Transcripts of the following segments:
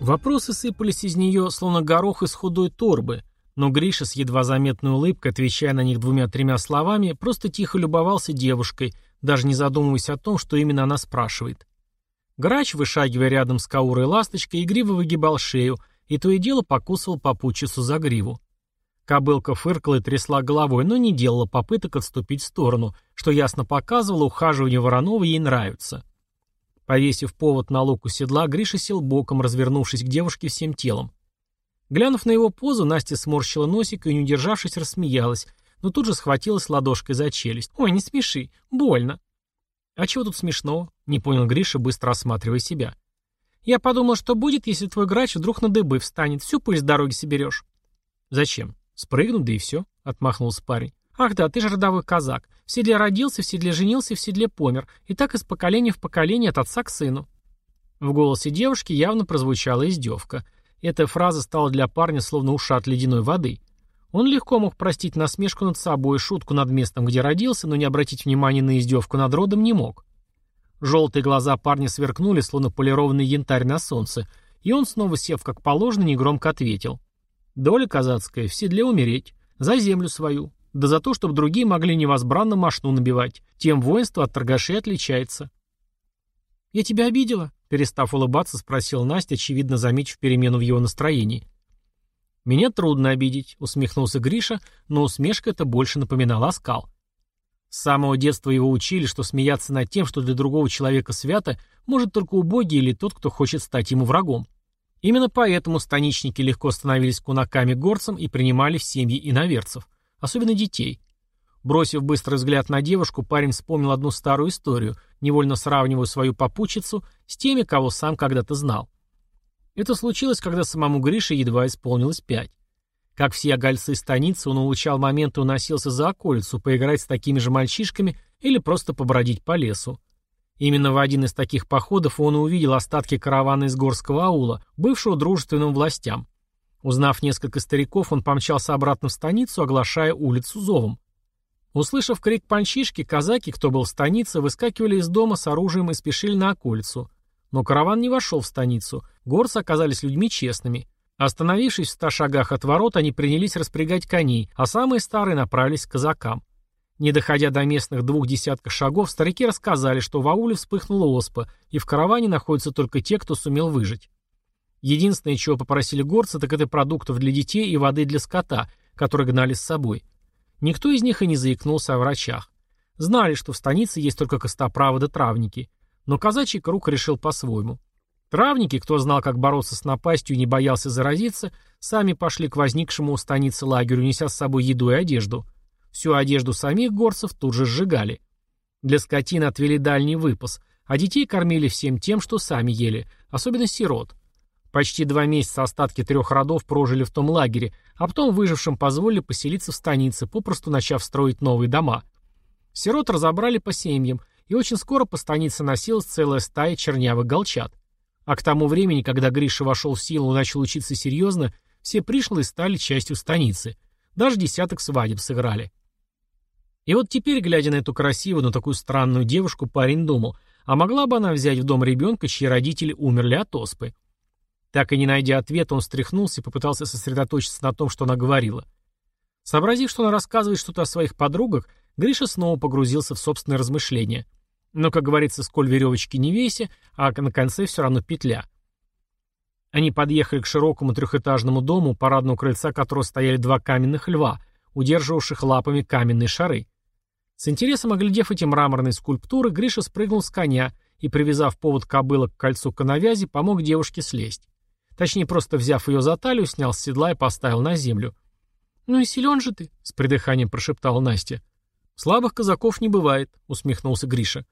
Вопросы сыпались из нее, словно горох из худой торбы, но Гриша с едва заметной улыбкой, отвечая на них двумя-тремя словами, просто тихо любовался девушкой, даже не задумываясь о том, что именно она спрашивает. Грач, вышагивая рядом с Каурой ласточкой, игриво выгибал шею и то и дело покусывал попутчицу за гриву. Кобылка фыркала и трясла головой, но не делала попыток отступить в сторону, что ясно показывало, ухаживание Воронова ей нравится. Повесив повод на луку седла, Гриша сел боком, развернувшись к девушке всем телом. Глянув на его позу, Настя сморщила носик и, не удержавшись, рассмеялась, но тут же схватилась ладошкой за челюсть. «Ой, не смеши, больно». «А чего тут смешного?» — не понял Гриша, быстро осматривая себя. «Я подумал, что будет, если твой грач вдруг на дыбы встанет, всю пыль с дороги соберешь». «Зачем? Спрыгну, да и все», — отмахнулся парень. «Ах да, ты же родовой казак. В седле родился, в седле женился, в седле помер. И так из поколения в поколение от отца к сыну». В голосе девушки явно прозвучала издевка. Эта фраза стала для парня словно ушат ледяной воды. Он легко мог простить насмешку над собой, шутку над местом, где родился, но не обратить внимания на издевку над родом не мог. Желтые глаза парня сверкнули, словно полированный янтарь на солнце, и он, снова сев как положено, негромко ответил. «Доля казацкая, в седле умереть, за землю свою, да за то, чтобы другие могли невозбранно мошну набивать. Тем воинство от торгашей отличается. «Я тебя обидела?» Перестав улыбаться, спросил Настя, очевидно заметив перемену в его настроении. «Меня трудно обидеть», — усмехнулся Гриша, но усмешка это больше напоминала оскал. С самого детства его учили, что смеяться над тем, что для другого человека свято, может только убогий или тот, кто хочет стать ему врагом. Именно поэтому станичники легко становились кунаками горцам и принимали в семьи иноверцев. Особенно детей. Бросив быстрый взгляд на девушку, парень вспомнил одну старую историю, невольно сравнивая свою попутчицу с теми, кого сам когда-то знал. Это случилось, когда самому Грише едва исполнилось пять. Как все огольцы станицы, он улучал момент и уносился за околицу, поиграть с такими же мальчишками или просто побродить по лесу. Именно в один из таких походов он и увидел остатки каравана из горского аула, бывшего дружественным властям. Узнав несколько стариков, он помчался обратно в станицу, оглашая улицу зовом. Услышав крик панчишки, казаки, кто был в станице, выскакивали из дома с оружием и спешили на околицу. Но караван не вошел в станицу. Горцы оказались людьми честными. Остановившись в ста шагах от ворот, они принялись распрягать коней, а самые старые направились к казакам. Не доходя до местных двух десятков шагов, старики рассказали, что в ауле вспыхнула оспа, и в караване находятся только те, кто сумел выжить. Единственное, чего попросили горцы, так это продуктов для детей и воды для скота, которые гнали с собой. Никто из них и не заикнулся о врачах. Знали, что в станице есть только костоправы да травники. Но казачий круг решил по-своему. Травники, кто знал, как бороться с напастью и не боялся заразиться, сами пошли к возникшему у станицы лагерю, неся с собой еду и одежду. Всю одежду самих горцев тут же сжигали. Для скотин отвели дальний выпас, а детей кормили всем тем, что сами ели, особенно сирот. Почти два месяца остатки трех родов прожили в том лагере, а потом выжившим позволили поселиться в станице, попросту начав строить новые дома. Сирот разобрали по семьям, и очень скоро по станице носилась целая стая чернявых голчат. А к тому времени, когда Гриша вошел в силу и начал учиться серьезно, все пришлые стали частью станицы. Даже десяток свадеб сыграли. И вот теперь, глядя на эту красивую, но такую странную девушку, парень думал, а могла бы она взять в дом ребенка, чьи родители умерли от оспы? Так и не найдя ответа, он встряхнулся и попытался сосредоточиться на том, что она говорила. Сообразив, что она рассказывает что-то о своих подругах, Гриша снова погрузился в собственные размышления. Но, как говорится, сколь веревочки не вейся, а на конце все равно петля. Они подъехали к широкому трехэтажному дому, парадного крыльца которого стояли два каменных льва, удерживавших лапами каменные шары. С интересом оглядев эти мраморные скульптуры, Гриша спрыгнул с коня и, привязав повод кобыла к кольцу коновязи, помог девушке слезть. Точнее, просто взяв ее за талию, снял с седла и поставил на землю. «Ну и силен же ты», — с придыханием прошептала Настя. «Слабых казаков не бывает», — усмехнулся Гриша.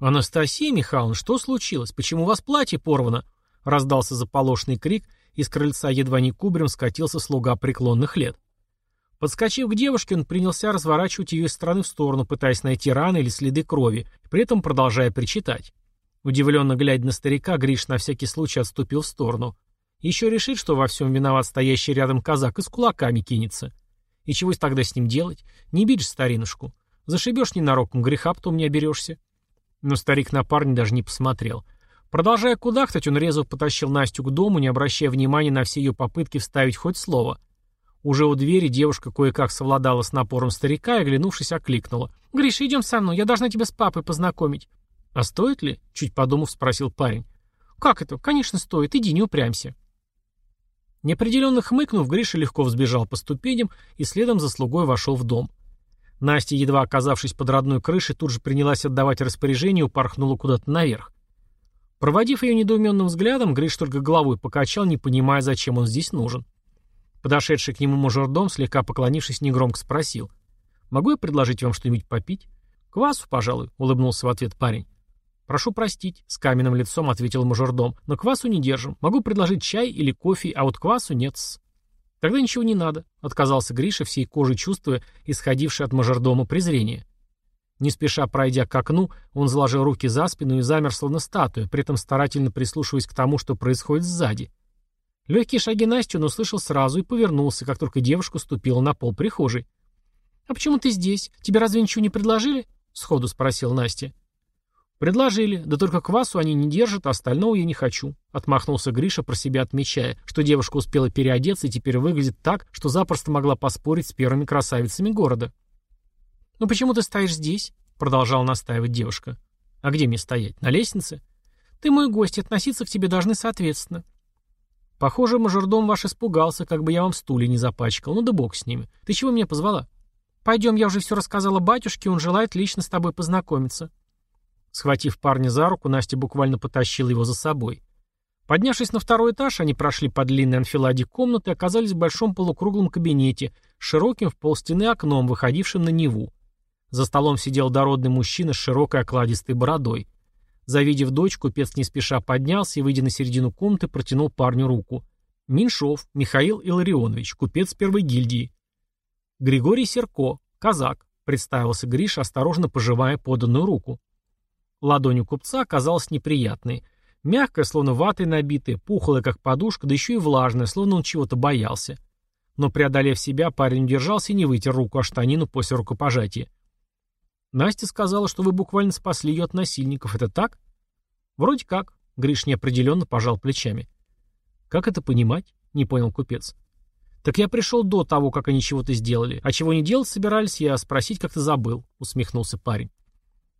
«Анастасия Михайловна, что случилось? Почему у вас платье порвано?» — раздался заполошный крик, и с крыльца едва не кубрем скатился слуга преклонных лет. Подскочив к девушке, он принялся разворачивать ее из стороны в сторону, пытаясь найти раны или следы крови, при этом продолжая причитать. Удивленно глядя на старика, Гриш на всякий случай отступил в сторону. Еще решит, что во всем виноват стоящий рядом казак и с кулаками кинется. И чего тогда с ним делать? Не бить же старинушку. Зашибешь ненароком, греха потом не оберешься. Но старик на парня даже не посмотрел. Продолжая кудахтать, он резво потащил Настю к дому, не обращая внимания на все ее попытки вставить хоть слово. Уже у двери девушка кое-как совладала с напором старика и, оглянувшись, окликнула. «Гриша, идем со мной, я должна тебя с папой познакомить». «А стоит ли?» — чуть подумав, спросил парень. «Как это? Конечно, стоит. Иди, не упрямься». Неопределенно хмыкнув, Гриша легко взбежал по ступеням и следом за слугой вошел в дом. Настя, едва оказавшись под родной крышей, тут же принялась отдавать распоряжение и упорхнула куда-то наверх. Проводив ее недоуменным взглядом, Гриш только головой покачал, не понимая, зачем он здесь нужен. Подошедший к нему мажордом, слегка поклонившись, негромко спросил. «Могу я предложить вам что-нибудь попить?» «Квасу, пожалуй», — улыбнулся в ответ парень. «Прошу простить», — с каменным лицом ответил мажордом, «но квасу не держим. Могу предложить чай или кофе, а вот квасу нет -с». «Тогда ничего не надо», — отказался Гриша, всей кожей чувствуя исходившее от мажордома презрение. Не спеша пройдя к окну, он заложил руки за спину и замер словно статуя, при этом старательно прислушиваясь к тому, что происходит сзади. Легкие шаги Насти он услышал сразу и повернулся, как только девушка ступила на пол прихожей. «А почему ты здесь? Тебе разве ничего не предложили?» — сходу спросил Настя. «Предложили, да только квасу они не держат, а остального я не хочу», — отмахнулся Гриша, про себя отмечая, что девушка успела переодеться и теперь выглядит так, что запросто могла поспорить с первыми красавицами города. «Ну почему ты стоишь здесь?» — продолжала настаивать девушка. «А где мне стоять? На лестнице?» «Ты мой гость, относиться к тебе должны соответственно». «Похоже, мажордом ваш испугался, как бы я вам стулья не запачкал. Ну да бог с ними. Ты чего меня позвала?» «Пойдем, я уже все рассказала батюшке, он желает лично с тобой познакомиться». Схватив парня за руку, Настя буквально потащила его за собой. Поднявшись на второй этаж, они прошли по длинной анфиладе комнаты и оказались в большом полукруглом кабинете широким в полстены окном, выходившим на Неву. За столом сидел дородный мужчина с широкой окладистой бородой. Завидев дочь, купец не спеша поднялся и, выйдя на середину комнаты, протянул парню руку. Меньшов Михаил Илларионович, купец первой гильдии. Григорий Серко, казак, представился Гриша, осторожно пожимая поданную руку. Ладонь у купца оказалась неприятной. Мягкая, словно ватой набитая, пухлая, как подушка, да еще и влажная, словно он чего-то боялся. Но, преодолев себя, парень удержался и не вытер руку о штанину после рукопожатия. Настя сказала, что вы буквально спасли ее от насильников. Это так? Вроде как. Гриш неопределенно пожал плечами. Как это понимать? Не понял купец. Так я пришел до того, как они чего-то сделали. А чего не делать собирались, я спросить как-то забыл, усмехнулся парень.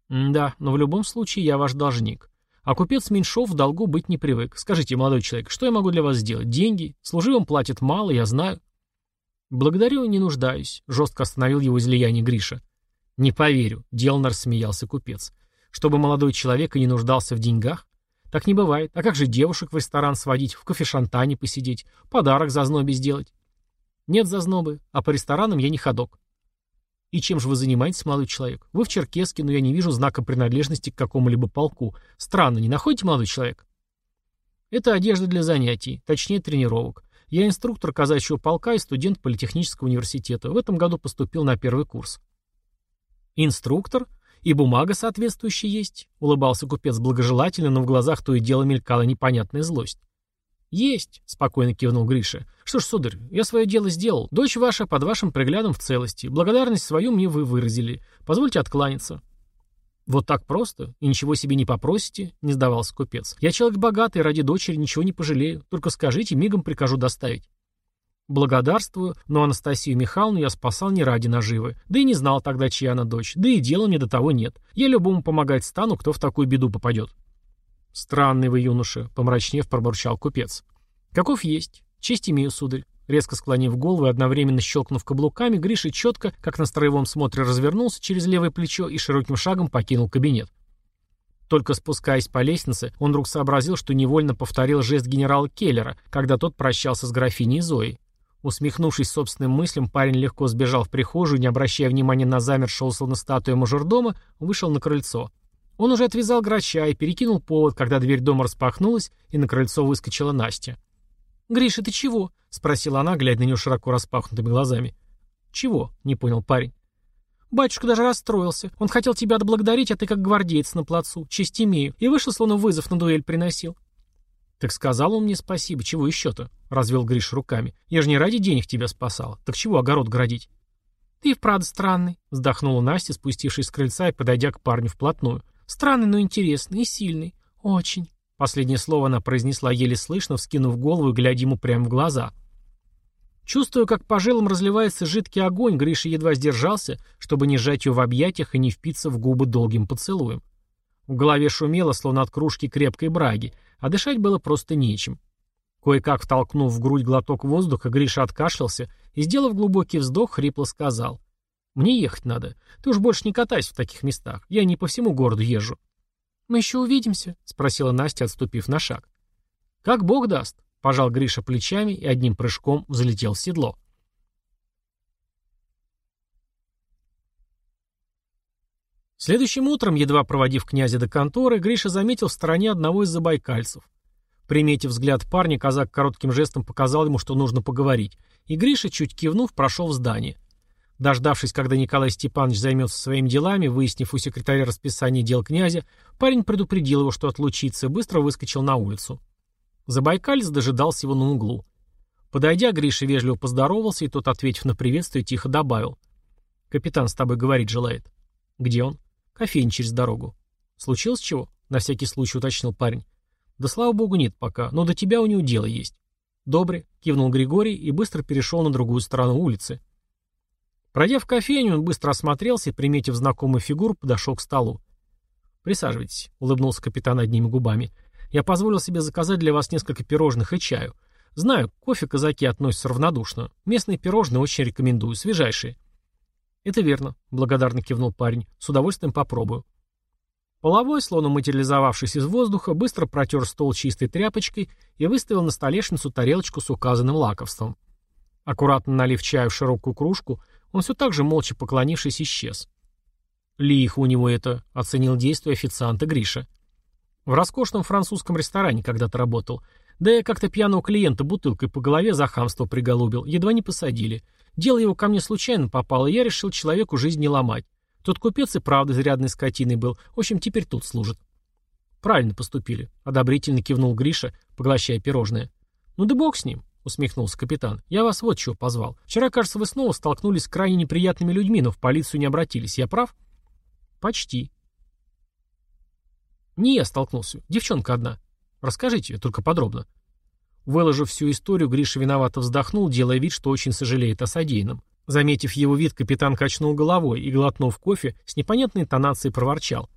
Да, но в любом случае я ваш должник. А купец Меньшов в долгу быть не привык. Скажите, молодой человек, что я могу для вас сделать? Деньги? Служивым платят мало, я знаю. Благодарю, не нуждаюсь, жестко остановил его излияние Гриша. «Не поверю», — деланно рассмеялся купец. «Чтобы молодой человек и не нуждался в деньгах? Так не бывает. А как же девушек в ресторан сводить, в кофешантане посидеть, подарок за знобе сделать?» «Нет зазнобы, а по ресторанам я не ходок». «И чем же вы занимаетесь, молодой человек? Вы в Черкеске, но я не вижу знака принадлежности к какому-либо полку. Странно, не находите, молодой человек?» «Это одежда для занятий, точнее тренировок. Я инструктор казачьего полка и студент политехнического университета. В этом году поступил на первый курс». «Инструктор? И бумага соответствующая есть?» — улыбался купец благожелательно, но в глазах то и дело мелькала непонятная злость. «Есть», — спокойно кивнул Гриша. «Что ж, сударь, я свое дело сделал. Дочь ваша под вашим приглядом в целости. Благодарность свою мне вы выразили. Позвольте откланяться». «Вот так просто? И ничего себе не попросите?» — не сдавался купец. «Я человек богатый, ради дочери ничего не пожалею. Только скажите, мигом прикажу доставить». Благодарствую, но Анастасию Михайловну я спасал не ради наживы. Да и не знал тогда, чья она дочь. Да и дела мне до того нет. Я любому помогать стану, кто в такую беду попадет. Странный вы, юноша, помрачнев, пробурчал купец. Каков есть. Честь имею, сударь. Резко склонив голову и одновременно щелкнув каблуками, Гриша четко, как на строевом смотре, развернулся через левое плечо и широким шагом покинул кабинет. Только спускаясь по лестнице, он вдруг сообразил, что невольно повторил жест генерала Келлера, когда тот прощался с графиней Зоей. Усмехнувшись собственным мыслям, парень легко сбежал в прихожую, не обращая внимания на замершего словно статуя мажордома, вышел на крыльцо. Он уже отвязал грача и перекинул повод, когда дверь дома распахнулась, и на крыльцо выскочила Настя. «Гриша, ты чего?» — спросила она, глядя на нее широко распахнутыми глазами. «Чего?» — не понял парень. «Батюшка даже расстроился. Он хотел тебя отблагодарить, а ты как гвардеец на плацу. Честь имею. И вышел, словно вызов на дуэль приносил. «Так сказал он мне спасибо, чего еще-то?» — развел Гриш руками. «Я же не ради денег тебя спасал. Так чего огород градить?» «Ты и вправду странный», — вздохнула Настя, спустившись с крыльца и подойдя к парню вплотную. «Странный, но интересный и сильный. Очень». Последнее слово она произнесла еле слышно, вскинув голову и глядя ему прямо в глаза. Чувствуя, как по жилам разливается жидкий огонь, Гриша едва сдержался, чтобы не сжать ее в объятиях и не впиться в губы долгим поцелуем. В голове шумело, словно от кружки крепкой браги, а дышать было просто нечем. Кое-как втолкнув в грудь глоток воздуха, Гриша откашлялся и, сделав глубокий вздох, хрипло сказал. «Мне ехать надо. Ты уж больше не катайся в таких местах. Я не по всему городу езжу». «Мы еще увидимся?» — спросила Настя, отступив на шаг. «Как бог даст», — пожал Гриша плечами и одним прыжком взлетел в седло. Следующим утром, едва проводив князя до конторы, Гриша заметил в стороне одного из забайкальцев. Приметив взгляд парня, казак коротким жестом показал ему, что нужно поговорить, и Гриша, чуть кивнув, прошел в здание. Дождавшись, когда Николай Степанович займется своими делами, выяснив у секретаря расписание дел князя, парень предупредил его, что отлучится, и быстро выскочил на улицу. Забайкалец дожидался его на углу. Подойдя, Гриша вежливо поздоровался, и тот, ответив на приветствие, тихо добавил. «Капитан с тобой говорить желает». «Где он?» «Кофейня через дорогу». «Случилось чего?» — на всякий случай уточнил парень. Да слава богу нет пока, но до тебя у него дело есть. Добре, кивнул Григорий и быстро перешел на другую сторону улицы. Пройдя в кофейню, он быстро осмотрелся и, приметив знакомую фигуру, подошел к столу. «Присаживайтесь», — улыбнулся капитан одними губами. «Я позволил себе заказать для вас несколько пирожных и чаю. Знаю, кофе казаки относятся равнодушно. Местные пирожные очень рекомендую, свежайшие». «Это верно», — благодарно кивнул парень. «С удовольствием попробую». Половой, словно материализовавшись из воздуха, быстро протер стол чистой тряпочкой и выставил на столешницу тарелочку с указанным лаковством. Аккуратно налив чаю в широкую кружку, он все так же, молча поклонившись, исчез. «Лихо у него это», — оценил действие официанта Гриша. «В роскошном французском ресторане когда-то работал. Да я как-то пьяного клиента бутылкой по голове за хамство приголубил, едва не посадили. Дело его ко мне случайно попало, и я решил человеку жизнь не ломать. Тот купец и правда зарядной скотиной был. В общем, теперь тут служит. Правильно поступили. Одобрительно кивнул Гриша, поглощая пирожное. Ну да бог с ним, усмехнулся капитан. Я вас вот чего позвал. Вчера, кажется, вы снова столкнулись с крайне неприятными людьми, но в полицию не обратились. Я прав? Почти. Не я столкнулся. Девчонка одна. Расскажите, только подробно. Выложив всю историю, Гриша виновато вздохнул, делая вид, что очень сожалеет о содеянном. Заметив его вид, капитан качнул головой и, глотнув кофе, с непонятной интонацией проворчал.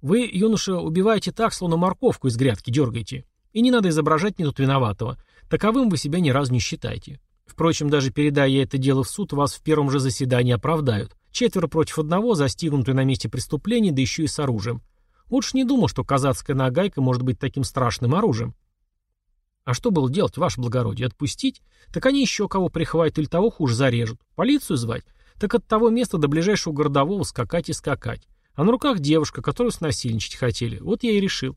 «Вы, юноша, убиваете так, словно морковку из грядки дергаете. И не надо изображать мне тут виноватого. Таковым вы себя ни разу не считаете. Впрочем, даже передая это дело в суд, вас в первом же заседании оправдают. Четверо против одного, застигнутые на месте преступления, да еще и с оружием. Лучше не думал, что казацкая нагайка может быть таким страшным оружием. А что было делать, ваше благородие? Отпустить? Так они еще кого прихватят или того хуже зарежут. Полицию звать? Так от того места до ближайшего городового скакать и скакать. А на руках девушка, которую снасильничать хотели. Вот я и решил.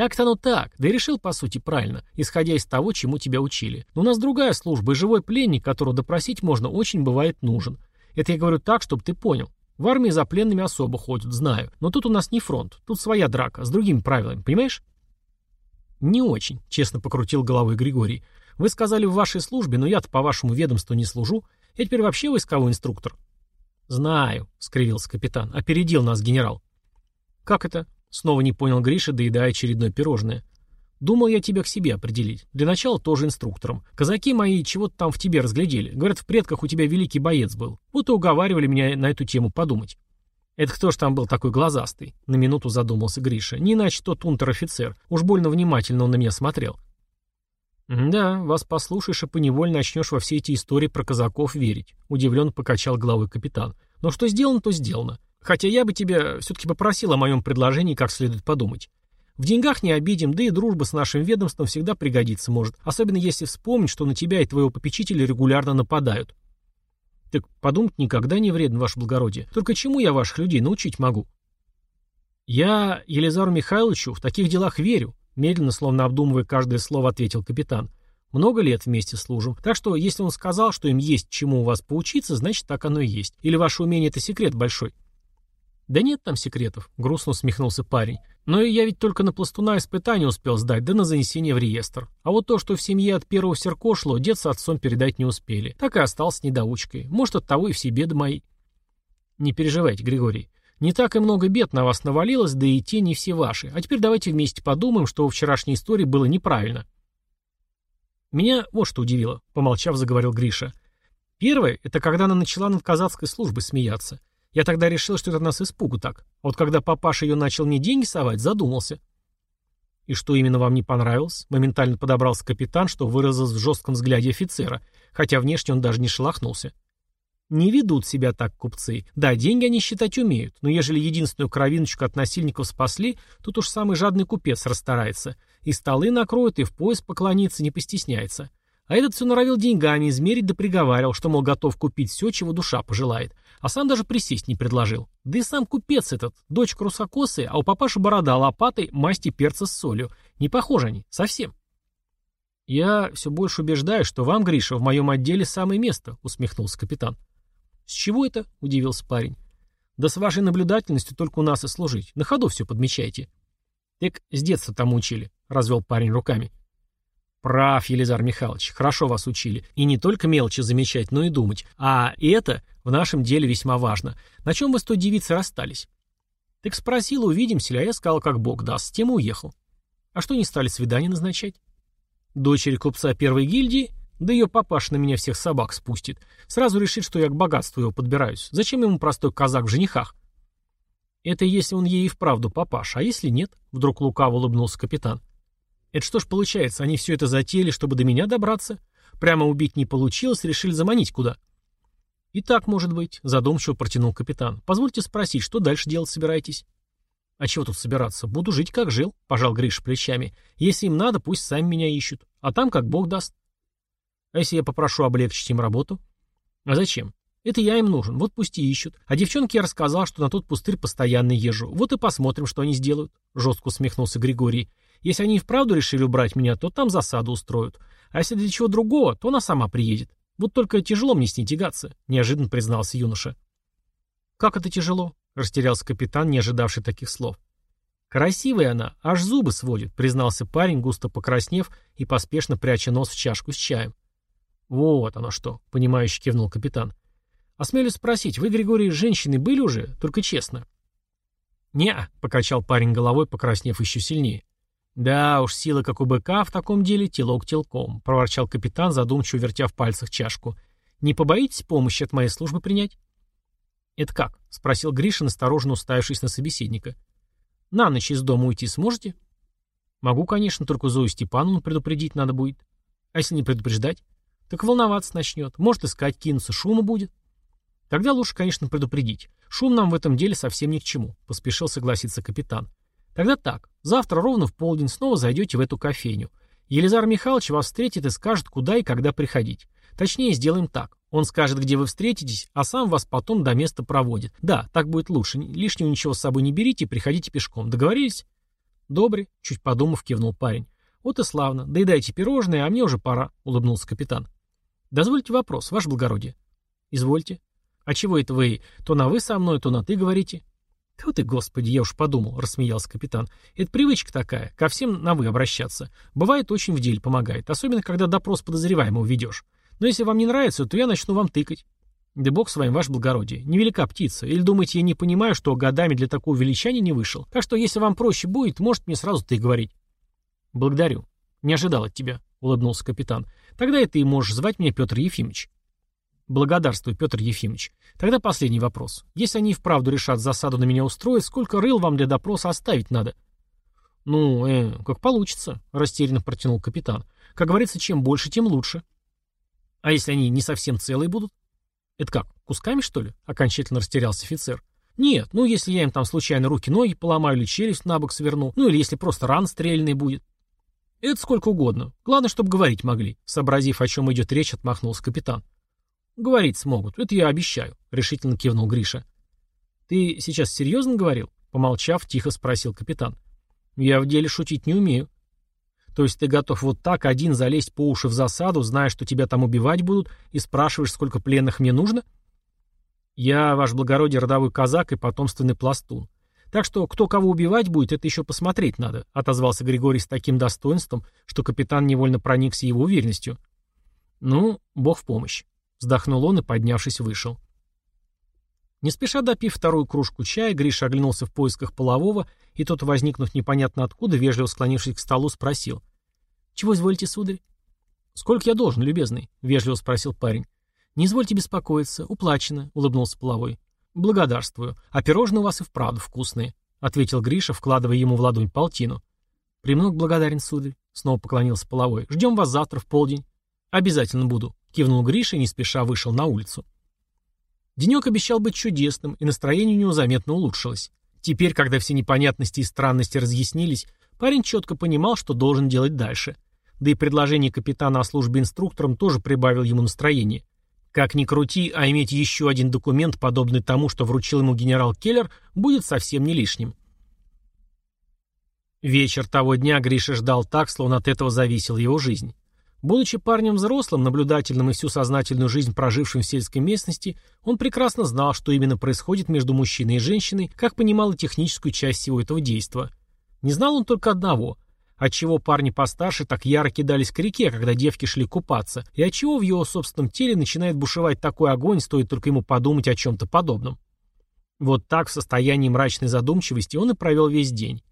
Так-то оно так. Да и решил, по сути, правильно, исходя из того, чему тебя учили. Но у нас другая служба, и живой пленник, которого допросить можно, очень бывает нужен. Это я говорю так, чтобы ты понял. В армии за пленными особо ходят, знаю. Но тут у нас не фронт. Тут своя драка, с другими правилами, понимаешь? «Не очень», — честно покрутил головой Григорий. «Вы сказали в вашей службе, но я-то по вашему ведомству не служу. Я теперь вообще войсковой инструктор». «Знаю», — скривился капитан. «Опередил нас генерал». «Как это?» — снова не понял Гриша, доедая очередное пирожное. «Думал я тебя к себе определить. Для начала тоже инструктором. Казаки мои чего-то там в тебе разглядели. Говорят, в предках у тебя великий боец был. Вот и уговаривали меня на эту тему подумать». «Это кто ж там был такой глазастый?» На минуту задумался Гриша. «Не иначе тот унтер-офицер. Уж больно внимательно он на меня смотрел». «Да, вас послушаешь и поневоле начнешь во все эти истории про казаков верить», — удивленно покачал головой капитан. «Но что сделано, то сделано. Хотя я бы тебя все-таки попросил о моем предложении как следует подумать. В деньгах не обидим, да и дружба с нашим ведомством всегда пригодится может, особенно если вспомнить, что на тебя и твоего попечителя регулярно нападают. Так подумать никогда не вредно, ваше благородие. Только чему я ваших людей научить могу? Я Елизару Михайловичу в таких делах верю, медленно, словно обдумывая каждое слово, ответил капитан. Много лет вместе служим. Так что, если он сказал, что им есть чему у вас поучиться, значит, так оно и есть. Или ваше умение — это секрет большой? Да нет там секретов, грустно усмехнулся парень. Но я ведь только на пластуна испытания успел сдать, да на занесение в реестр. А вот то, что в семье от первого серко шло, дед с отцом передать не успели. Так и остался недоучкой. Может, от того и все беды мои. Не переживайте, Григорий. Не так и много бед на вас навалилось, да и те не все ваши. А теперь давайте вместе подумаем, что во вчерашней истории было неправильно. Меня вот что удивило, помолчав, заговорил Гриша. Первое, это когда она начала над казацкой службой смеяться. Я тогда решил, что это от нас испугу так. А вот когда папаша ее начал мне деньги совать, задумался. И что именно вам не понравилось? Моментально подобрался капитан, что выразилось в жестком взгляде офицера, хотя внешне он даже не шелохнулся. Не ведут себя так купцы. Да, деньги они считать умеют, но ежели единственную кровиночку от насильников спасли, тут уж самый жадный купец расстарается. И столы накроет, и в пояс поклониться не постесняется. А этот все норовил деньгами измерить да приговаривал, что, мол, готов купить все, чего душа пожелает. А сам даже присесть не предложил. Да и сам купец этот, дочка русокосая, а у папаши борода лопатой, масти перца с солью. Не похожи они, совсем. «Я все больше убеждаюсь, что вам, Гриша, в моем отделе самое место», — усмехнулся капитан. «С чего это?» — удивился парень. «Да с вашей наблюдательностью только у нас и служить. На ходу все подмечайте». «Так с детства тому учили», — развел парень руками. «Прав, Елизар Михайлович, хорошо вас учили. И не только мелочи замечать, но и думать. А это в нашем деле весьма важно. На чем вы с той девицей расстались?» «Так спросил, увидимся ли, а я сказал, как бог даст, с тем и уехал». «А что не стали свидание назначать?» «Дочери купца первой гильдии?» Да ее папаш на меня всех собак спустит. Сразу решит, что я к богатству его подбираюсь. Зачем ему простой казак в женихах? Это если он ей и вправду папаш, а если нет? Вдруг лукаво улыбнулся капитан. Это что ж получается, они все это затеяли, чтобы до меня добраться? Прямо убить не получилось, решили заманить куда? И так может быть, задумчиво протянул капитан. Позвольте спросить, что дальше делать собираетесь? А чего тут собираться? Буду жить, как жил, пожал Гриш плечами. Если им надо, пусть сами меня ищут. А там, как бог даст. А если я попрошу облегчить им работу? А зачем? Это я им нужен, вот пусть и ищут. А девчонке я рассказал, что на тот пустырь постоянно езжу. Вот и посмотрим, что они сделают. Жестко усмехнулся Григорий. Если они и вправду решили убрать меня, то там засаду устроят. А если для чего другого, то она сама приедет. Вот только тяжело мне с ней тягаться, неожиданно признался юноша. Как это тяжело? Растерялся капитан, не ожидавший таких слов. Красивая она, аж зубы сводит, признался парень, густо покраснев и поспешно пряча нос в чашку с чаем. «Вот оно что», — понимающе кивнул капитан. «Осмелюсь спросить, вы, Григорий, женщины были уже? Только честно». «Не-а», покачал парень головой, покраснев еще сильнее. «Да уж, сила как у быка, в таком деле телок телком», — проворчал капитан, задумчиво вертя в пальцах чашку. «Не побоитесь помощи от моей службы принять?» «Это как?» — спросил Гришин, осторожно уставившись на собеседника. «На ночь из дома уйти сможете?» «Могу, конечно, только Зою Степановну предупредить надо будет. А если не предупреждать?» Так волноваться начнет. Может искать кинуться, шума будет. Тогда лучше, конечно, предупредить. Шум нам в этом деле совсем ни к чему, поспешил согласиться капитан. Тогда так, завтра ровно в полдень снова зайдете в эту кофейню. Елизар Михайлович вас встретит и скажет, куда и когда приходить. Точнее, сделаем так. Он скажет, где вы встретитесь, а сам вас потом до места проводит. Да, так будет лучше. Лишнего ничего с собой не берите и приходите пешком. Договорились? Добре, чуть подумав, кивнул парень. Вот и славно. Доедайте пирожные, а мне уже пора, улыбнулся капитан. «Дозвольте вопрос, ваше благородие». «Извольте». «А чего это вы то на «вы» со мной, то на «ты» говорите?» «Тьфу ты, господи, я уж подумал», — рассмеялся капитан. «Это привычка такая, ко всем на «вы» обращаться. Бывает, очень в деле помогает, особенно, когда допрос подозреваемого ведешь. Но если вам не нравится, то я начну вам тыкать». «Да бог с вами, ваше благородие. Невелика птица. Или думаете, я не понимаю, что годами для такого величания не вышел? Так что, если вам проще будет, может мне сразу ты говорить». «Благодарю. Не ожидал от тебя», — улыбнулся капитан. Тогда и ты можешь звать меня Петр Ефимович. Благодарствую, Петр Ефимович. Тогда последний вопрос. Если они вправду решат засаду на меня устроить, сколько рыл вам для допроса оставить надо? Ну, э, как получится, растерянно протянул капитан. Как говорится, чем больше, тем лучше. А если они не совсем целые будут? Это как, кусками, что ли? Окончательно растерялся офицер. Нет, ну если я им там случайно руки-ноги поломаю или челюсть на бок сверну, ну или если просто ран стрельный будет. «Это сколько угодно. Главное, чтобы говорить могли», — сообразив, о чем идет речь, отмахнулся капитан. «Говорить смогут, это я обещаю», — решительно кивнул Гриша. «Ты сейчас серьезно говорил?» — помолчав, тихо спросил капитан. «Я в деле шутить не умею». «То есть ты готов вот так один залезть по уши в засаду, зная, что тебя там убивать будут, и спрашиваешь, сколько пленных мне нужно?» «Я, ваш благородие, родовой казак и потомственный пластун. Так что кто кого убивать будет, это еще посмотреть надо», — отозвался Григорий с таким достоинством, что капитан невольно проникся его уверенностью. «Ну, бог в помощь», — вздохнул он и, поднявшись, вышел. Не спеша допив вторую кружку чая, Гриша оглянулся в поисках полового, и тот, возникнув непонятно откуда, вежливо склонившись к столу, спросил. «Чего изволите, сударь?» «Сколько я должен, любезный?» — вежливо спросил парень. «Не извольте беспокоиться. Уплачено», — улыбнулся половой. «Благодарствую. А пирожные у вас и вправду вкусные», — ответил Гриша, вкладывая ему в ладонь полтину. «Премног благодарен, сударь», — снова поклонился половой. «Ждем вас завтра в полдень». «Обязательно буду», — кивнул Гриша и не спеша вышел на улицу. Денек обещал быть чудесным, и настроение у него заметно улучшилось. Теперь, когда все непонятности и странности разъяснились, парень четко понимал, что должен делать дальше. Да и предложение капитана о службе инструктором тоже прибавил ему настроение. Как ни крути, а иметь еще один документ, подобный тому, что вручил ему генерал Келлер, будет совсем не лишним. Вечер того дня Гриша ждал так, словно от этого зависела его жизнь. Будучи парнем взрослым, наблюдательным и всю сознательную жизнь прожившим в сельской местности, он прекрасно знал, что именно происходит между мужчиной и женщиной, как понимал и техническую часть всего этого действа. Не знал он только одного – отчего парни постарше так яро кидались к реке, когда девки шли купаться, и отчего в его собственном теле начинает бушевать такой огонь, стоит только ему подумать о чем-то подобном. Вот так, в состоянии мрачной задумчивости, он и провел весь день.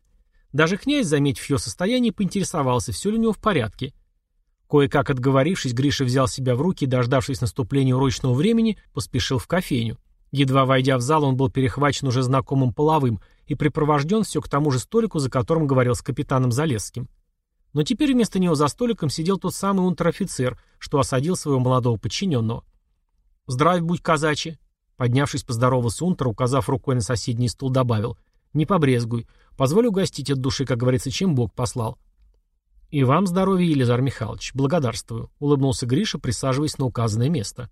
Даже князь, заметив ее состояние, поинтересовался, все ли у него в порядке. Кое-как отговорившись, Гриша взял себя в руки и, дождавшись наступления урочного времени, поспешил в кофейню. Едва войдя в зал, он был перехвачен уже знакомым половым и припровожден все к тому же столику, за которым говорил с капитаном Залесским. Но теперь вместо него за столиком сидел тот самый унтер-офицер, что осадил своего молодого подчиненного. «Здравия будь, казачи!» Поднявшись, поздоровался унтер, указав рукой на соседний стул, добавил. «Не побрезгуй. Позволь угостить от души, как говорится, чем Бог послал». «И вам здоровья, Елизар Михайлович. Благодарствую», — улыбнулся Гриша, присаживаясь на указанное место.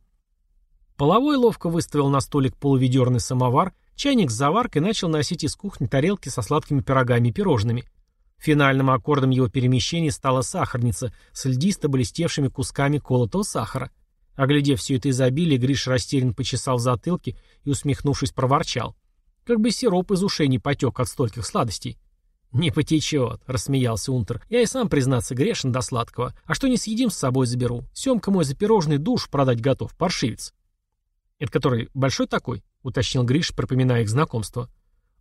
Половой ловко выставил на столик полуведерный самовар, чайник с заваркой начал носить из кухни тарелки со сладкими пирогами и пирожными. Финальным аккордом его перемещения стала сахарница с льдисто-блестевшими кусками колотого сахара. Оглядев все это изобилие, Гриш растерянно почесал затылки и, усмехнувшись, проворчал. Как бы сироп из ушей не потек от стольких сладостей. «Не потечет», — рассмеялся Унтер. «Я и сам, признаться, грешен до сладкого. А что не съедим, с собой заберу. Семка мой за пирожный душ продать готов, паршивец». «Это который большой такой?» — уточнил Гриш, припоминая их знакомство.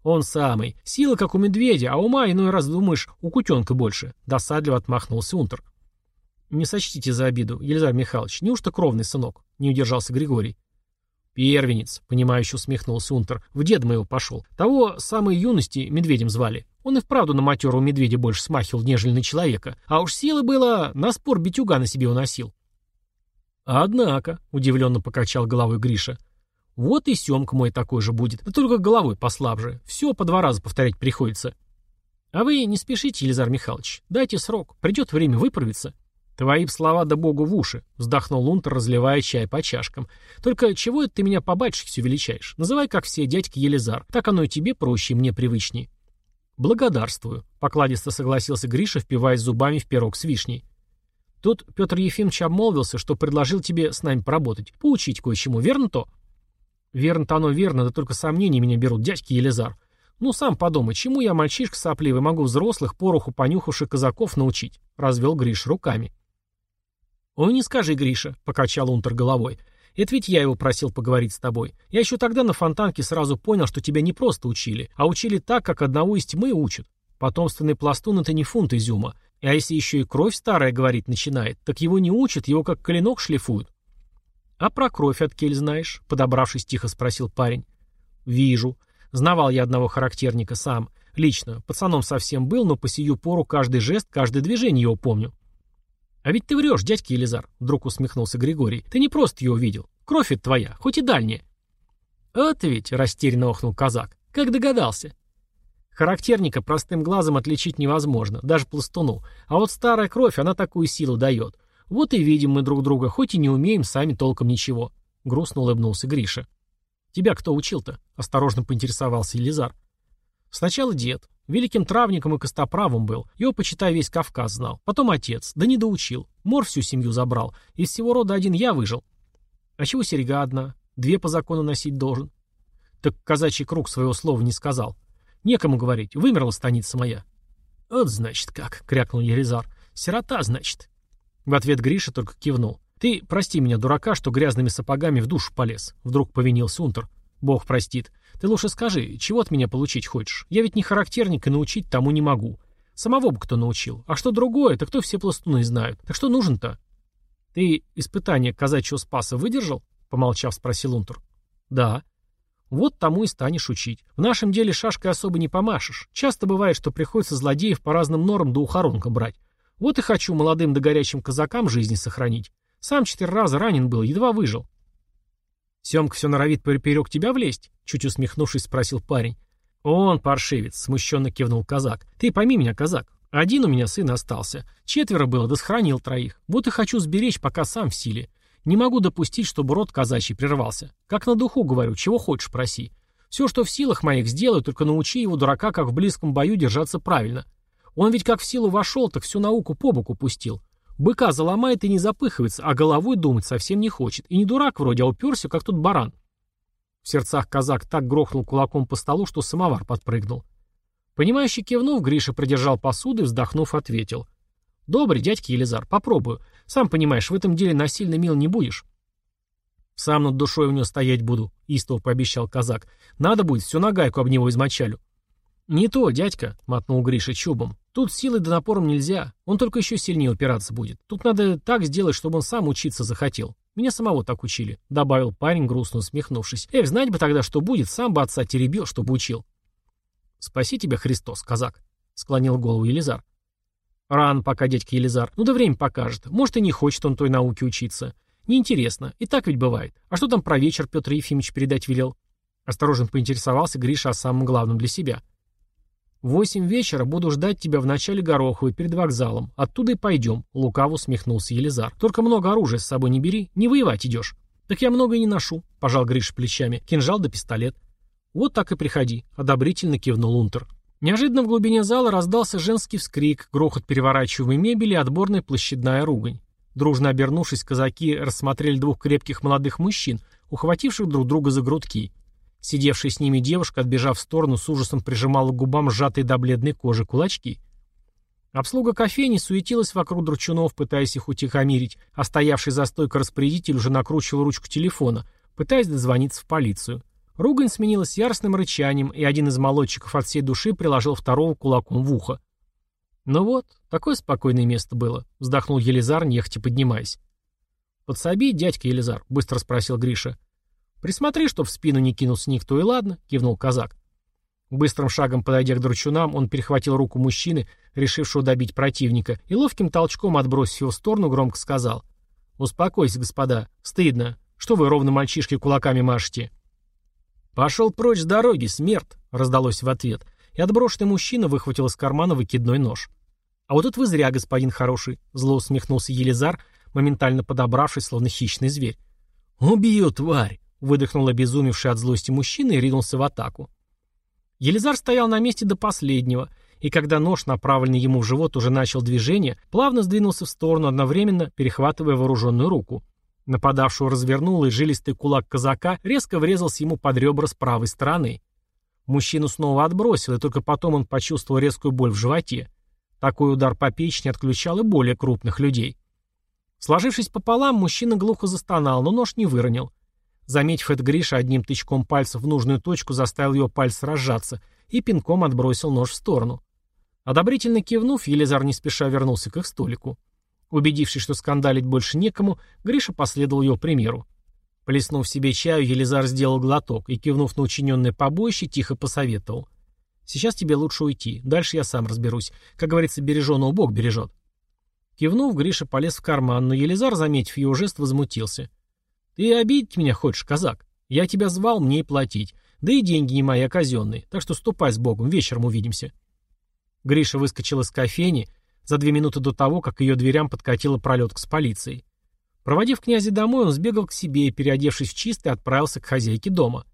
«Он самый. Сила, как у медведя, а ума, иной раз думаешь, у кутенка больше», — досадливо отмахнулся Унтер. «Не сочтите за обиду, Елизар Михайлович, неужто кровный сынок?» — не удержался Григорий. «Первенец», — понимающе усмехнулся Унтер, — «в дед моего пошел. Того самой юности медведем звали. Он и вправду на матерого медведя больше смахивал, нежели на человека. А уж силы было, на спор битюга на себе уносил». «Однако», — удивленно покачал головой Гриша, — «вот и Семка мой такой же будет, да только головой послабже. Все по два раза повторять приходится». «А вы не спешите, Елизар Михайлович. Дайте срок. Придет время выправиться». «Твои б слова да богу в уши», — вздохнул Лунтер, разливая чай по чашкам. «Только чего это ты меня по батюшке величаешь? Называй, как все, дядька Елизар. Так оно и тебе проще, и мне привычней». «Благодарствую», — покладисто согласился Гриша, впиваясь зубами в пирог с вишней. «Тут Петр Ефимович обмолвился, что предложил тебе с нами поработать, поучить кое-чему, верно то?» «Верно-то оно верно, да только сомнения меня берут, дядьки Елизар. Ну, сам подумай, чему я, мальчишка сопливый, могу взрослых, пороху понюхавших казаков научить?» — развел Гриш руками. «Ой, не скажи, Гриша», — покачал Унтер головой. «Это ведь я его просил поговорить с тобой. Я еще тогда на фонтанке сразу понял, что тебя не просто учили, а учили так, как одного из тьмы учат. Потомственный пластун — это не фунт изюма. А если еще и кровь старая говорить начинает, так его не учат, его как клинок шлифуют». «А про кровь от кель знаешь?» — подобравшись тихо спросил парень. «Вижу. Знавал я одного характерника сам. Лично. Пацаном совсем был, но по сию пору каждый жест, каждое движение его помню. «А ведь ты врешь, дядька Елизар», — вдруг усмехнулся Григорий. «Ты не просто его видел. Кровь это твоя, хоть и дальняя». «Вот ведь», — растерянно охнул казак, — «как догадался». Характерника простым глазом отличить невозможно, даже пластуну. А вот старая кровь, она такую силу дает. Вот и видим мы друг друга, хоть и не умеем сами толком ничего. Грустно улыбнулся Гриша. «Тебя кто учил-то?» — осторожно поинтересовался Елизар. «Сначала дед. Великим травником и костоправом был. Его, почитай, весь Кавказ знал. Потом отец. Да не доучил. Мор всю семью забрал. Из всего рода один я выжил. А чего серега одна? Две по закону носить должен. Так казачий круг своего слова не сказал. Некому говорить. Вымерла станица моя. Вот значит как, крякнул Ерезар. Сирота, значит. В ответ Гриша только кивнул. Ты прости меня, дурака, что грязными сапогами в душу полез. Вдруг повинился Унтер. Бог простит. Ты лучше скажи, чего от меня получить хочешь? Я ведь не характерник и научить тому не могу. Самого бы кто научил. А что другое, так кто все пластуны знают. Так что нужен-то? Ты испытание казачьего спаса выдержал? Помолчав, спросил Унтер. Да. Вот тому и станешь учить. В нашем деле шашкой особо не помашешь. Часто бывает, что приходится злодеев по разным норам да ухоронкам брать. Вот и хочу молодым да горячим казакам жизни сохранить. Сам четыре раза ранен был, едва выжил. Семка все норовит поперек тебя влезть? Чуть усмехнувшись, спросил парень. Он, паршивец, смущенно кивнул казак. Ты пойми меня, казак. Один у меня сын остался. Четверо было, да сохранил троих. Вот и хочу сберечь, пока сам в силе. Не могу допустить, чтобы род казачий прервался. Как на духу говорю, чего хочешь проси. Все, что в силах моих, сделаю, только научи его, дурака, как в близком бою держаться правильно. Он ведь как в силу вошел, так всю науку по боку пустил. Быка заломает и не запыхивается, а головой думать совсем не хочет. И не дурак вроде, а уперся, как тут баран. В сердцах казак так грохнул кулаком по столу, что самовар подпрыгнул. Понимающий кивнув, Гриша продержал посуду и, вздохнув, ответил. «Добрый, дядька Елизар, попробую. Сам понимаешь, в этом деле насильно мил не будешь». «Сам над душой у него стоять буду», — истово пообещал казак. «Надо будет, всю нагайку об него измочалю». «Не то, дядька», — мотнул Гриша чубом. «Тут силой да напором нельзя. Он только еще сильнее упираться будет. Тут надо так сделать, чтобы он сам учиться захотел. Меня самого так учили», — добавил парень, грустно усмехнувшись. «Эх, знать бы тогда, что будет, сам бы отца теребил, чтобы учил». «Спаси тебя, Христос, казак», — склонил голову Елизар. «Рано пока, дядька Елизар. Ну да время покажет. Может, и не хочет он той науке учиться. Неинтересно. И так ведь бывает. А что там про вечер Петр Ефимович передать велел?» Осторожно поинтересовался Гриша о самом главном для себя. «В восемь вечера буду ждать тебя в начале Гороховой перед вокзалом. Оттуда и пойдем», — лукаво усмехнулся Елизар. «Только много оружия с собой не бери, не воевать идешь». «Так я много и не ношу», — пожал Гриша плечами. «Кинжал да пистолет». «Вот так и приходи», — одобрительно кивнул Унтер. Неожиданно в глубине зала раздался женский вскрик, грохот переворачиваемой мебели и отборная площадная ругань. Дружно обернувшись, казаки рассмотрели двух крепких молодых мужчин, ухвативших друг друга за грудки. Сидевшая с ними девушка, отбежав в сторону, с ужасом прижимала к губам сжатые до бледной кожи кулачки. Обслуга кофейни суетилась вокруг дручунов, пытаясь их утихомирить, а стоявший за стойкой распорядитель уже накручивал ручку телефона, пытаясь дозвониться в полицию. Ругань сменилась яростным рычанием, и один из молодчиков от всей души приложил второго кулаком в ухо. «Ну вот, такое спокойное место было», — вздохнул Елизар, нехотя поднимаясь. «Подсоби, дядька Елизар», — быстро спросил Гриша. «Присмотри, чтоб в спину не кинулся никто, и ладно», — кивнул казак. Быстрым шагом подойдя к дручунам, он перехватил руку мужчины, решившего добить противника, и ловким толчком, отбросив его в сторону, громко сказал. «Успокойся, господа. Стыдно. Что вы ровно мальчишки кулаками машете?» «Пошел прочь с дороги, смерть!» — раздалось в ответ, и отброшенный мужчина выхватил из кармана выкидной нож. «А вот это вы зря, господин хороший!» — зло усмехнулся Елизар, моментально подобравшись, словно хищный зверь. «Убью, тварь!» Выдохнул обезумевший от злости мужчина и ринулся в атаку. Елизар стоял на месте до последнего, и когда нож, направленный ему в живот, уже начал движение, плавно сдвинулся в сторону, одновременно перехватывая вооруженную руку. Нападавшего развернул, и жилистый кулак казака резко врезался ему под ребра с правой стороны. Мужчину снова отбросил, и только потом он почувствовал резкую боль в животе. Такой удар по печени отключал и более крупных людей. Сложившись пополам, мужчина глухо застонал, но нож не выронил. Заметив это, Гриша одним тычком пальца в нужную точку заставил его пальцы разжаться и пинком отбросил нож в сторону. Одобрительно кивнув, Елизар не спеша вернулся к их столику. Убедившись, что скандалить больше некому, Гриша последовал его примеру. Плеснув себе чаю, Елизар сделал глоток и, кивнув на учиненное побоище, тихо посоветовал. «Сейчас тебе лучше уйти. Дальше я сам разберусь. Как говорится, береженого Бог бережет». Кивнув, Гриша полез в карман, но Елизар, заметив его жест, возмутился. «Ты обидеть меня хочешь, казак? Я тебя звал, мне и платить. Да и деньги не мои, а казенные. Так что ступай с Богом, вечером увидимся». Гриша выскочил из кофейни за две минуты до того, как ее дверям подкатила пролетка с полицией. Проводив князя домой, он сбегал к себе и, переодевшись в чистый, отправился к хозяйке дома.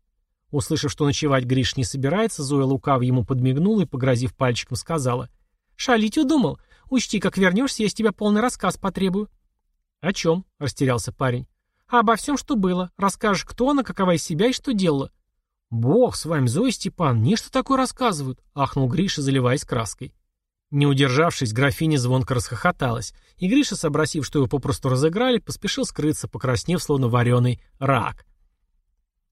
Услышав, что ночевать Гриш не собирается, Зоя лукав ему подмигнула и, погрозив пальчиком, сказала. «Шалить удумал. Учти, как вернешься, я с тебя полный рассказ потребую». «О чем?» — растерялся парень. А обо всем, что было. Расскажешь, кто она, какова из себя и что делала. Бог с вами, Зоя Степан, нечто такое рассказывают, ахнул Гриша, заливаясь краской. Не удержавшись, графиня звонко расхохоталась, и Гриша, сообразив, что его попросту разыграли, поспешил скрыться, покраснев, словно вареный рак.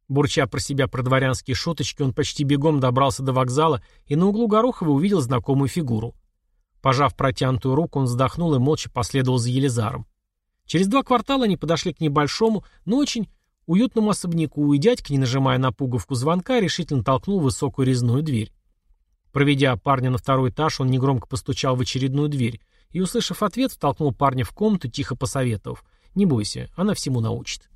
Бурча про себя про дворянские шуточки, он почти бегом добрался до вокзала и на углу Горохова увидел знакомую фигуру. Пожав протянутую руку, он вздохнул и молча последовал за Елизаром. Через два квартала они подошли к небольшому, но очень уютному особняку, и дядька, не нажимая на пуговку звонка, решительно толкнул высокую резную дверь. Проведя парня на второй этаж, он негромко постучал в очередную дверь и, услышав ответ, втолкнул парня в комнату, тихо посоветовав. «Не бойся, она всему научит».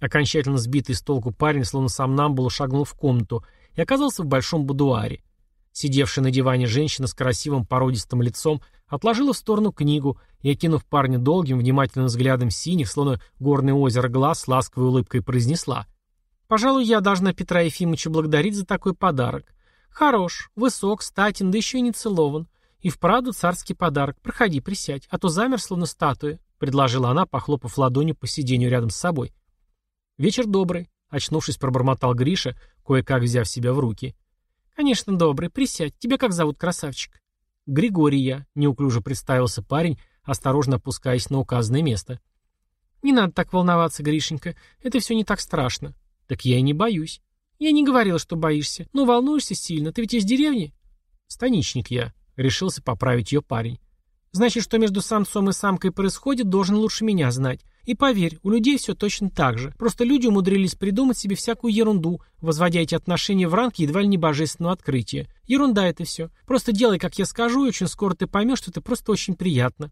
Окончательно сбитый с толку парень, словно сам нам был, шагнул в комнату и оказался в большом будуаре. Сидевшая на диване женщина с красивым породистым лицом отложила в сторону книгу и, окинув парня долгим, внимательным взглядом синих, словно горное озеро глаз, с ласковой улыбкой произнесла. «Пожалуй, я должна Петра Ефимовича благодарить за такой подарок. Хорош, высок, статен, да еще и не целован. И вправду царский подарок. Проходи, присядь, а то замер, словно статуя», — предложила она, похлопав ладонью по сиденью рядом с собой. «Вечер добрый», — очнувшись, пробормотал Гриша, кое-как взяв себя в руки. «Конечно, добрый. Присядь. Тебя как зовут, красавчик?» «Григорий я», — неуклюже представился парень, осторожно опускаясь на указанное место. «Не надо так волноваться, Гришенька. Это все не так страшно». «Так я и не боюсь». «Я не говорила, что боишься. Но волнуешься сильно. Ты ведь из деревни?» «Станичник я», — решился поправить ее парень. «Значит, что между самцом и самкой происходит, должен лучше меня знать. И поверь, у людей все точно так же. Просто люди умудрились придумать себе всякую ерунду, возводя эти отношения в ранг едва ли не божественного открытия. Ерунда это все. Просто делай, как я скажу, и очень скоро ты поймешь, что это просто очень приятно».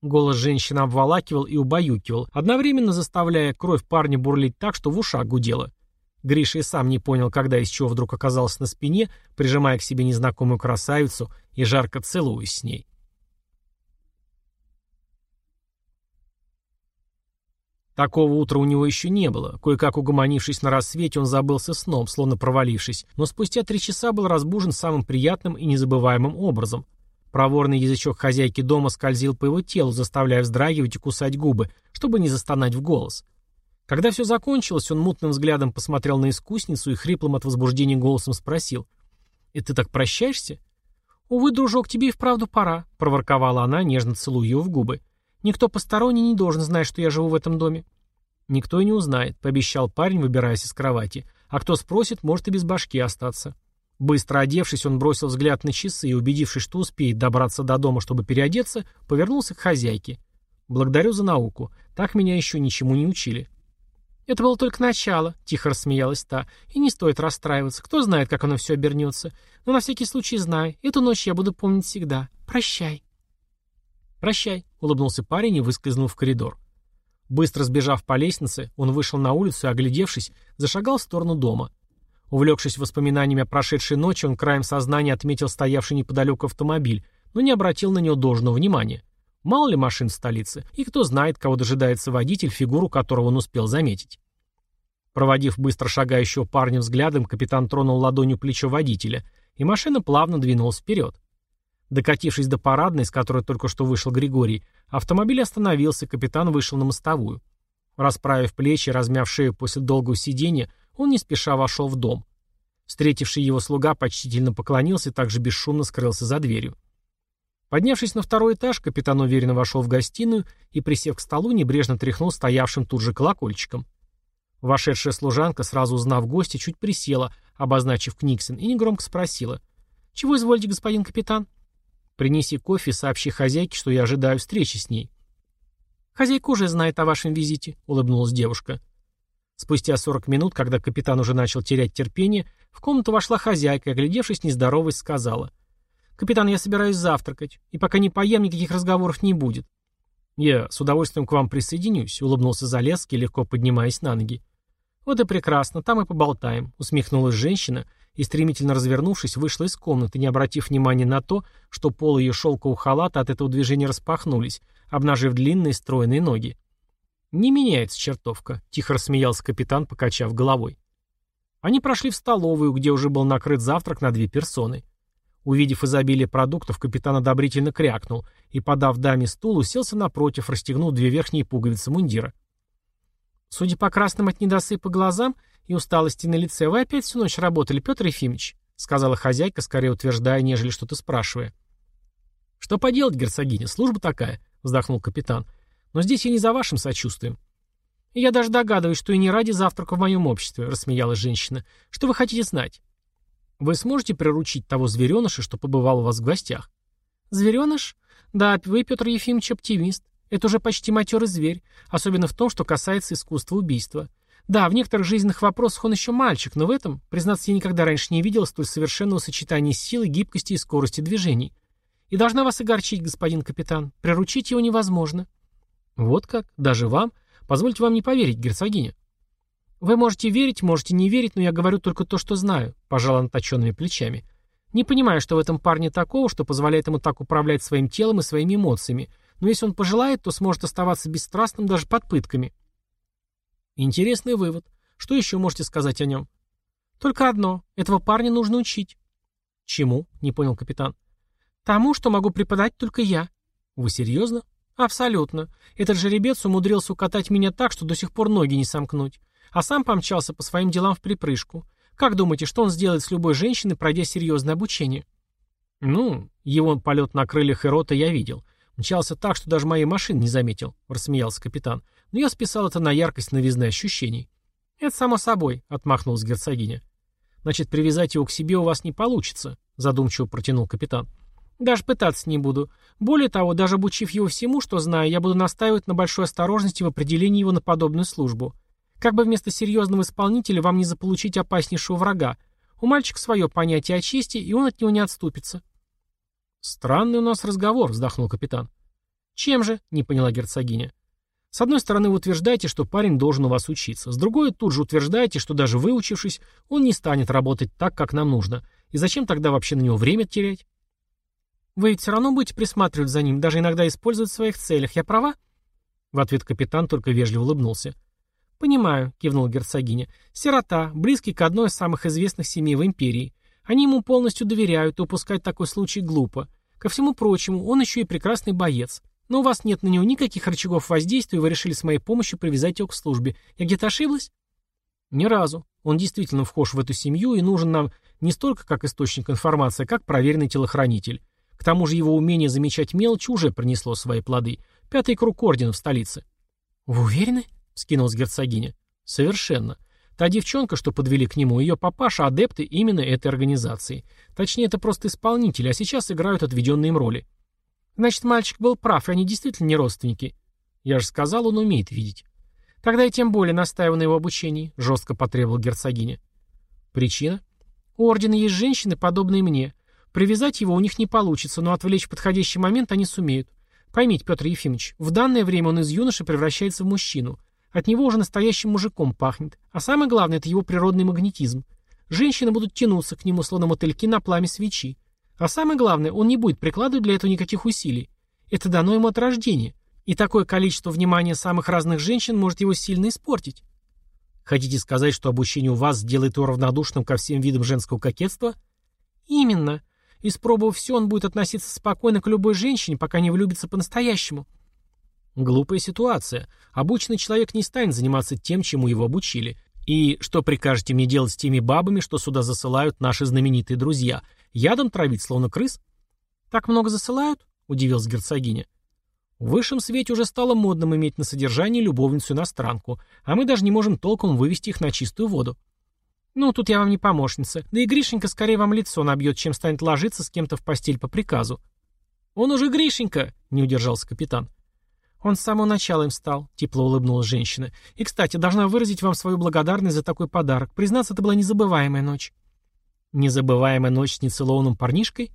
Голос женщины обволакивал и убаюкивал, одновременно заставляя кровь парня бурлить так, что в ушах гудело. Гриша и сам не понял, когда и с чего вдруг оказался на спине, прижимая к себе незнакомую красавицу и жарко целуясь с ней. Такого утра у него еще не было. Кое-как угомонившись на рассвете, он забылся сном, словно провалившись, но спустя три часа был разбужен самым приятным и незабываемым образом. Проворный язычок хозяйки дома скользил по его телу, заставляя вздрагивать и кусать губы, чтобы не застонать в голос. Когда все закончилось, он мутным взглядом посмотрел на искусницу и хриплым от возбуждения голосом спросил. «И ты так прощаешься?» «Увы, дружок, тебе и вправду пора», — проворковала она, нежно целуя его в губы. «Никто посторонний не должен знать, что я живу в этом доме». «Никто и не узнает», — пообещал парень, выбираясь из кровати. «А кто спросит, может и без башки остаться». Быстро одевшись, он бросил взгляд на часы и, убедившись, что успеет добраться до дома, чтобы переодеться, повернулся к хозяйке. «Благодарю за науку. Так меня еще ничему не учили». «Это было только начало», — тихо рассмеялась та. «И не стоит расстраиваться. Кто знает, как оно все обернется. Но на всякий случай знай. Эту ночь я буду помнить всегда. Прощай». «Прощай», — улыбнулся парень и выскользнул в коридор. Быстро сбежав по лестнице, он вышел на улицу и, оглядевшись, зашагал в сторону дома. Увлекшись воспоминаниями о прошедшей ночи, он краем сознания отметил стоявший неподалеку автомобиль, но не обратил на него должного внимания. Мало ли машин в столице, и кто знает, кого дожидается водитель, фигуру которого он успел заметить. Проводив быстро шагающего парня взглядом, капитан тронул ладонью плечо водителя, и машина плавно двинулась вперед. Докатившись до парадной, с которой только что вышел Григорий, автомобиль остановился, капитан вышел на мостовую. Расправив плечи, размяв шею после долгого сидения, он не спеша вошел в дом. Встретивший его слуга почтительно поклонился и также бесшумно скрылся за дверью. Поднявшись на второй этаж, капитан уверенно вошел в гостиную и, присев к столу, небрежно тряхнул стоявшим тут же колокольчиком. Вошедшая служанка, сразу узнав гостя, чуть присела, обозначив Книксон, и негромко спросила. «Чего изволите, господин капитан?» «Принеси кофе и сообщи хозяйке, что я ожидаю встречи с ней». «Хозяйка уже знает о вашем визите», — улыбнулась девушка. Спустя 40 минут, когда капитан уже начал терять терпение, в комнату вошла хозяйка оглядевшись, нездоровость, сказала — «Капитан, я собираюсь завтракать, и пока не поем, никаких разговоров не будет». «Я с удовольствием к вам присоединюсь», — улыбнулся Залесский, легко поднимаясь на ноги. «Вот и прекрасно, там и поболтаем», — усмехнулась женщина и, стремительно развернувшись, вышла из комнаты, не обратив внимания на то, что полы ее шелкового халата от этого движения распахнулись, обнажив длинные стройные ноги. «Не меняется чертовка», — тихо рассмеялся капитан, покачав головой. Они прошли в столовую, где уже был накрыт завтрак на две персоны. Увидев изобилие продуктов, капитан одобрительно крякнул и, подав даме стул, уселся напротив, расстегнул две верхние пуговицы мундира. «Судя по красным от недосыпа глазам и усталости на лице, вы опять всю ночь работали, Петр Ефимович», сказала хозяйка, скорее утверждая, нежели что-то спрашивая. «Что поделать, герцогиня, служба такая», вздохнул капитан. «Но здесь я не за вашим сочувствием». Я даже догадываюсь, что и не ради завтрака в моем обществе, рассмеялась женщина. Что вы хотите знать? Вы сможете приручить того звереныша, что побывал у вас в гостях? Звереныш? Да, вы, Петр Ефимович, оптимист. Это уже почти матерый зверь, особенно в том, что касается искусства убийства. Да, в некоторых жизненных вопросах он еще мальчик, но в этом, признаться, я никогда раньше не видел столь совершенного сочетания силы, гибкости и скорости движений. И должна вас огорчить, господин капитан. Приручить его невозможно. Вот как? Даже вам? Позвольте вам не поверить, герцогиня. Вы можете верить, можете не верить, но я говорю только то, что знаю, пожала наточенными плечами. Не понимаю, что в этом парне такого, что позволяет ему так управлять своим телом и своими эмоциями, но если он пожелает, то сможет оставаться бесстрастным даже под пытками. Интересный вывод. Что еще можете сказать о нем? Только одно. Этого парня нужно учить. Чему? Не понял капитан. Тому, что могу преподать только я. Вы серьезно? Абсолютно. Этот жеребец умудрился укатать меня так, что до сих пор ноги не сомкнуть. А сам помчался по своим делам в припрыжку. Как думаете, что он сделает с любой женщиной, пройдя серьезное обучение? Ну, его полет на крыльях Эрота я видел. Мчался так, что даже моей машины не заметил, рассмеялся капитан но я списал это на яркость новизны ощущений. «Это само собой», — отмахнулась герцогиня. «Значит, привязать его к себе у вас не получится», — задумчиво протянул капитан. «Даже пытаться не буду. Более того, даже обучив его всему, что знаю, я буду настаивать на большой осторожности в определении его на подобную службу. Как бы вместо серьезного исполнителя вам не заполучить опаснейшего врага. У мальчика свое понятие о чести, и он от него не отступится». «Странный у нас разговор», — вздохнул капитан. «Чем же?» — не поняла герцогиня. С одной стороны, вы утверждаете, что парень должен у вас учиться. С другой, тут же утверждаете, что даже выучившись, он не станет работать так, как нам нужно. И зачем тогда вообще на него время терять? Вы ведь все равно будете присматривать за ним, даже иногда использовать в своих целях. Я права? В ответ капитан только вежливо улыбнулся. «Понимаю», — кивнула герцогиня. «Сирота, близкий к одной из самых известных семей в империи. Они ему полностью доверяют, и упускать такой случай глупо. Ко всему прочему, он еще и прекрасный боец. Но у вас нет на него никаких рычагов воздействия, и вы решили с моей помощью привязать его к службе. Я где-то ошиблась? Ни разу. Он действительно вхож в эту семью и нужен нам не столько как источник информации, как проверенный телохранитель. К тому же его умение замечать мелочи уже принесло свои плоды. Пятый круг ордена в столице. «Вы уверены?» — скинулась герцогиня. «Совершенно. Та девчонка, что подвели к нему, ее папаша — адепты именно этой организации. Точнее, это просто исполнители, а сейчас играют отведенные им роли. Значит, мальчик был прав, и они действительно не родственники. Я же сказал, он умеет видеть. Тогда я тем более настаиваю на его обучении, жестко потребовал герцогиня. Причина? У ордена есть женщины, подобные мне. Привязать его у них не получится, но отвлечь в подходящий момент они сумеют. Поймите, Петр Ефимович, в данное время он из юноши превращается в мужчину. От него уже настоящим мужиком пахнет. А самое главное, это его природный магнетизм. Женщины будут тянуться к нему, словно мотыльки на пламя свечи. А самое главное, он не будет прикладывать для этого никаких усилий. Это дано ему от рождения. И такое количество внимания самых разных женщин может его сильно испортить. Хотите сказать, что обучение у вас сделает его равнодушным ко всем видам женского кокетства? Именно. Испробовав все, он будет относиться спокойно к любой женщине, пока не влюбится по-настоящему. Глупая ситуация. Обученный человек не станет заниматься тем, чему его обучили. И что прикажете мне делать с теми бабами, что сюда засылают наши знаменитые друзья? Ядом травить, словно крыс? Так много засылают? Удивилась герцогиня. В высшем свете уже стало модным иметь на содержании любовницу-иностранку, а мы даже не можем толком вывести их на чистую воду. Ну, тут я вам не помощница. Да и Гришенька скорее вам лицо набьет, чем станет ложиться с кем-то в постель по приказу. Он уже Гришенька, не удержался капитан. Он с самого начала им стал, тепло улыбнулась женщина. И, кстати, должна выразить вам свою благодарность за такой подарок. Признаться, это была незабываемая ночь. Незабываемая ночь с нецелованным парнишкой?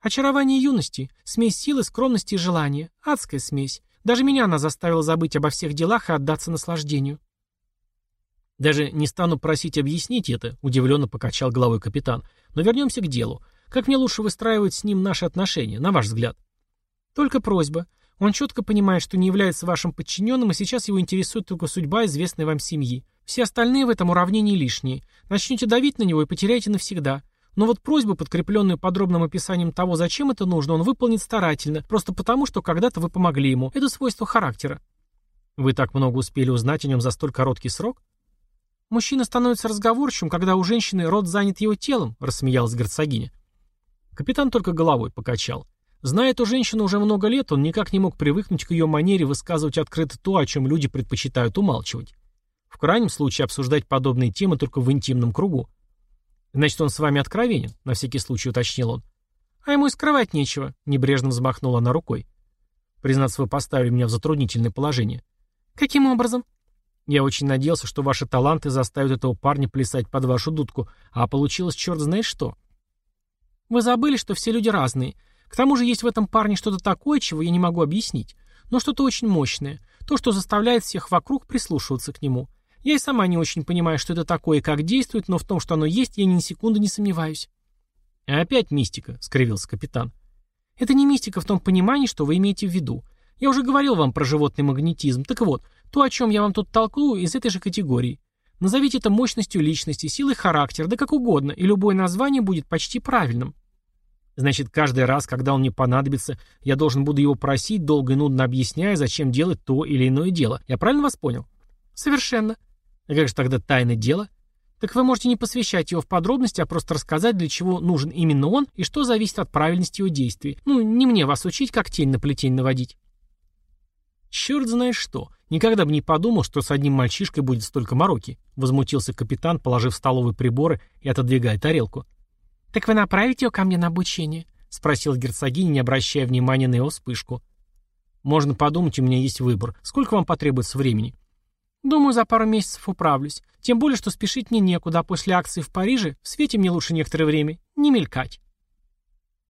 Очарование юности, смесь силы, скромности и желания. Адская смесь. Даже меня она заставила забыть обо всех делах и отдаться наслаждению. Даже не стану просить объяснить это, удивленно покачал головой капитан. Но вернемся к делу. Как мне лучше выстраивать с ним наши отношения, на ваш взгляд? Только просьба. Он четко понимает, что не является вашим подчиненным, и сейчас его интересует только судьба известной вам семьи. Все остальные в этом уравнении лишние. Начнете давить на него и потеряете навсегда. Но вот просьбу, подкрепленную подробным описанием того, зачем это нужно, он выполнит старательно, просто потому, что когда-то вы помогли ему. Это свойство характера. Вы так много успели узнать о нем за столь короткий срок? Мужчина становится разговорчивым, когда у женщины рот занят его телом, рассмеялась герцогиня. Капитан только головой покачал. Зная эту женщину уже много лет, он никак не мог привыкнуть к ее манере высказывать открыто то, о чем люди предпочитают умалчивать. В крайнем случае обсуждать подобные темы только в интимном кругу. «Значит, он с вами откровенен?» — на всякий случай уточнил он. «А ему и скрывать нечего», — небрежно взмахнула она рукой. «Признаться, вы поставили меня в затруднительное положение». «Каким образом?» «Я очень надеялся, что ваши таланты заставят этого парня плясать под вашу дудку, а получилось черт знает что». «Вы забыли, что все люди разные. К тому же есть в этом парне что-то такое, чего я не могу объяснить, но что-то очень мощное, то, что заставляет всех вокруг прислушиваться к нему. Я и сама не очень понимаю, что это такое и как действует, но в том, что оно есть, я ни секунду не сомневаюсь. «Опять мистика», — скривился капитан. «Это не мистика в том понимании, что вы имеете в виду. Я уже говорил вам про животный магнетизм. Так вот, то, о чем я вам тут толкую, из этой же категории. Назовите это мощностью личности, силой характера, да как угодно, и любое название будет почти правильным. Значит, каждый раз, когда он мне понадобится, я должен буду его просить, долго и нудно объясняя, зачем делать то или иное дело. Я правильно вас понял? Совершенно. А как же тогда тайное дело? Так вы можете не посвящать его в подробности, а просто рассказать, для чего нужен именно он и что зависит от правильности его действий. Ну, не мне вас учить, как тень на плетень наводить. Черт знает что. Никогда бы не подумал, что с одним мальчишкой будет столько мороки. Возмутился капитан, положив столовые приборы и отодвигая тарелку. Так вы направите его ко мне на обучение? Спросил герцогиня, не обращая внимания на его вспышку. Можно подумать, у меня есть выбор. Сколько вам потребуется времени? Думаю, за пару месяцев управлюсь. Тем более, что спешить мне некуда, после акции в Париже в свете мне лучше некоторое время не мелькать.